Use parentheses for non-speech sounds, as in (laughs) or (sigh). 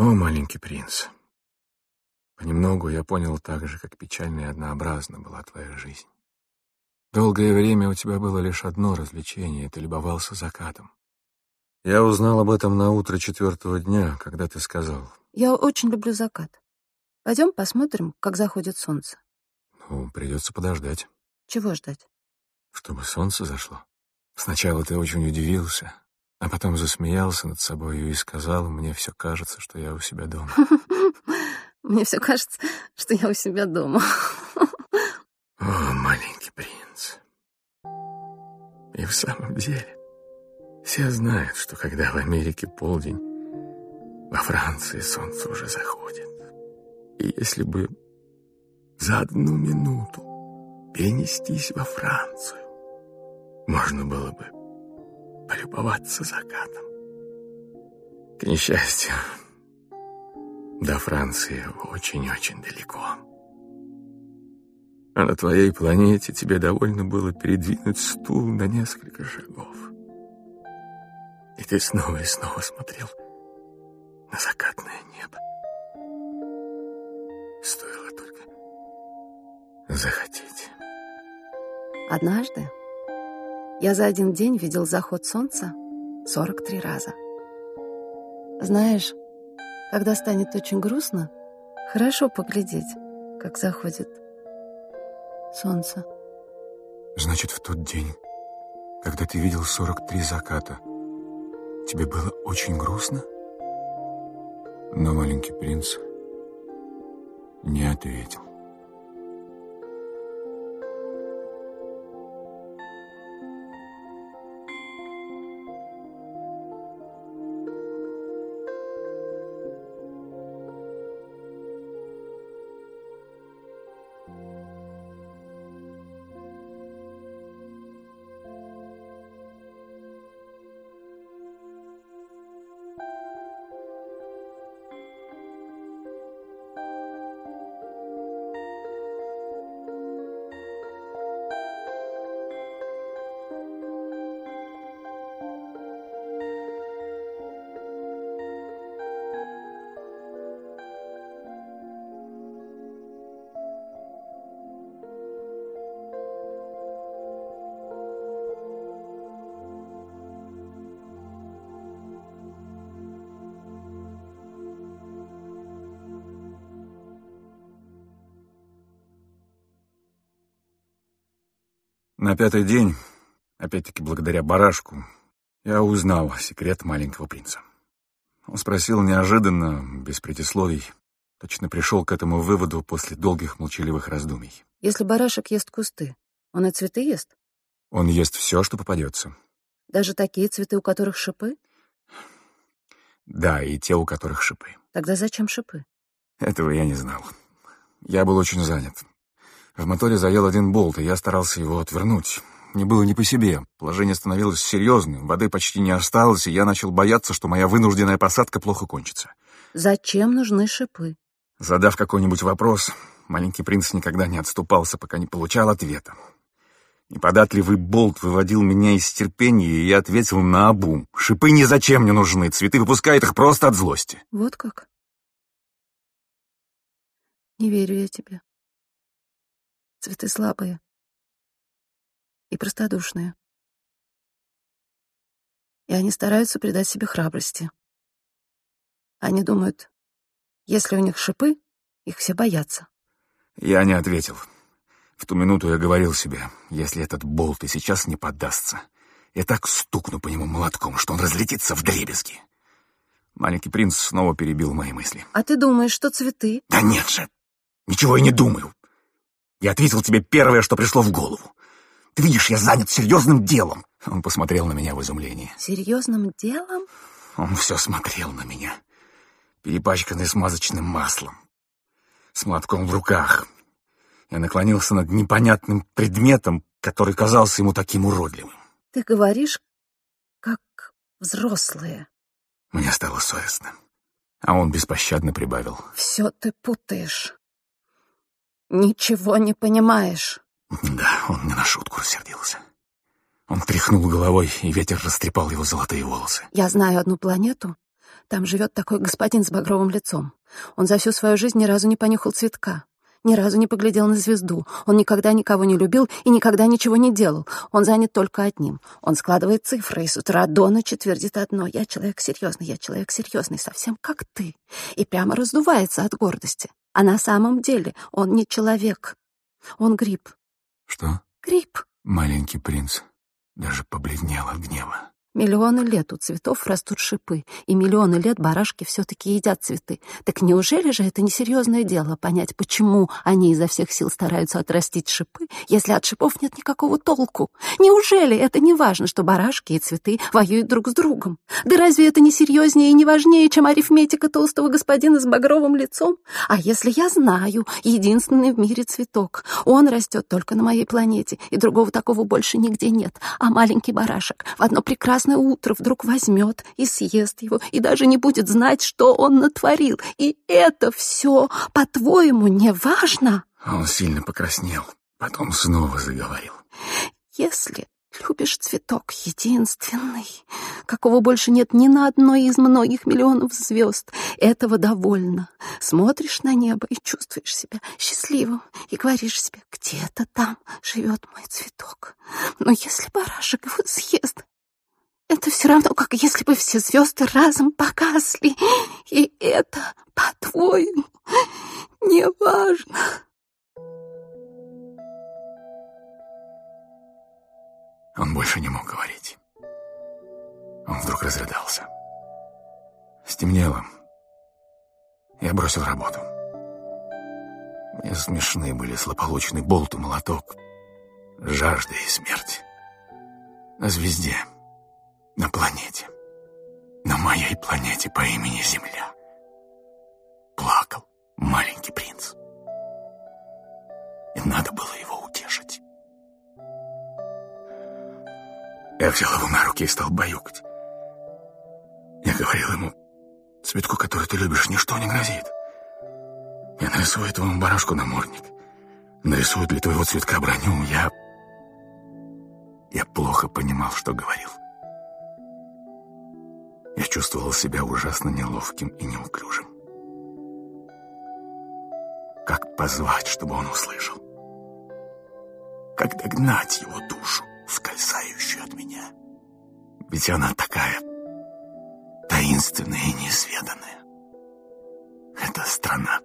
О, маленький принц, понемногу я понял так же, как печально и однообразна была твоя жизнь. Долгое время у тебя было лишь одно развлечение, и ты любовался закатом. Я узнал об этом на утро четвертого дня, когда ты сказал. Я очень люблю закат. Пойдем посмотрим, как заходит солнце. Ну, придется подождать. Чего ждать? Чтобы солнце зашло. Сначала ты очень удивился, а потом засмеялся над собой и сказал, мне все кажется, что я у себя дома. (laughs) Мне все кажется, что я у себя дома. О, маленький принц. И в самом деле, все знают, что когда в Америке полдень, во Франции солнце уже заходит. И если бы за одну минуту перенестись во Францию, можно было бы полюбоваться закатом. К несчастью, до Франции очень-очень далеко. А на твоей планете тебе довольно было передвинуть стул на несколько шагов. И ты снова и снова смотрел на закатное небо. Стоило только захотеть. Однажды я за один день видел заход солнца 43 раза. Знаешь, когда станет очень грустно, хорошо поглядеть, как заходит солнце. Значит, в тот день, когда ты видел 43 заката, тебе было очень грустно? Но маленький принц не ответил. На пятый день, опять-таки благодаря барашку, я узнал секрет маленького принца. Он спросил неожиданно, без предисловий, точно пришел к этому выводу после долгих молчаливых раздумий. Если барашек ест кусты, он и цветы ест? Он ест все, что попадется. Даже такие цветы, у которых шипы? Да, и те, у которых шипы. Тогда зачем шипы? Этого я не знал. Я был очень занят. В моторе заел один болт, и я старался его отвернуть. Не было не по себе. Положение становилось серьезным, воды почти не осталось, и я начал бояться, что моя вынужденная посадка плохо кончится. Зачем нужны шипы? Задав какой-нибудь вопрос, маленький принц никогда не отступался, пока не получал ответа. Неподатливый болт выводил меня из терпения, и я ответил на обум. Шипы ни зачем не нужны, цветы выпускают их просто от злости. Вот как? Не верю я тебе. Цветы слабые и простодушные. И они стараются придать себе храбрости. Они думают, если у них шипы, их все боятся. Я не ответил. В ту минуту я говорил себе, если этот болт и сейчас не поддастся, я так стукну по нему молотком, что он разлетится в дребезги. Маленький принц снова перебил мои мысли. А ты думаешь, что цветы? Да нет же, ничего я не думаю. Я ответил тебе первое, что пришло в голову. Ты видишь, я занят серьезным делом. Он посмотрел на меня в изумлении. Серьезным делом? Он все смотрел на меня, перепачканный смазочным маслом, с молотком в руках. Я наклонился над непонятным предметом, который казался ему таким уродливым. Ты говоришь, как взрослые. Мне стало совестно. А он беспощадно прибавил. Все ты путаешь. Ничего не понимаешь. Да, он не на шутку рассердился. Он тряхнул головой, и ветер растрепал его золотые волосы. Я знаю одну планету, Там живет такой господин с багровым лицом. Он за всю свою жизнь ни разу не понюхал цветка. Ни разу не поглядел на звезду. Он никогда никого не любил и никогда ничего не делал. Он занят только одним. Он складывает цифры и с утра до ночи твердит одно. «Я человек серьезный, я человек серьезный, совсем как ты». И прямо раздувается от гордости. А на самом деле он не человек. Он гриб. Что? Гриб. Маленький принц даже побледнел от гнева. Миллионы лет у цветов растут шипы, и миллионы лет барашки все-таки едят цветы. Так неужели же это несерьезное дело понять, почему они изо всех сил стараются отрастить шипы, если от шипов нет никакого толку? Неужели это не важно, что барашки и цветы воюют друг с другом? Да разве это не серьезнее и не важнее, чем арифметика толстого господина с багровым лицом? А если я знаю единственный в мире цветок, он растет только на моей планете, и другого такого больше нигде нет, а маленький барашек в одно прекрасное прекрасное утро вдруг возьмет и съест его, и даже не будет знать, что он натворил. И это все, по-твоему, не важно? Он сильно покраснел, потом снова заговорил. Если любишь цветок единственный, какого больше нет ни на одной из многих миллионов звезд. Этого довольно. Смотришь на небо и чувствуешь себя счастливым, и говоришь себе, где-то там живет мой цветок. Но если барашек его съест, это все равно, как если бы все звезды разом погасли. И это, по-твоему, не важно. Он больше не мог говорить. Он вдруг разрыдался. Стемнело. Я бросил работу. Мне смешны были злополучный болт и молоток, жажда и смерть. На звезде на планете, на моей планете по имени Земля, плакал маленький принц. И надо было его утешить. Я взял его на руки и стал баюкать. Я говорил ему, цветку, который ты любишь, ничто не грозит. Я нарисую этому барашку намордник. Нарисую для твоего цветка броню. Я... Я плохо понимал, что говорил. Чувствовал себя ужасно неловким и неуклюжим. Как позвать, чтобы он услышал? Как догнать его душу, ускользающую от меня? Ведь она такая таинственная и неизведанная. Это страна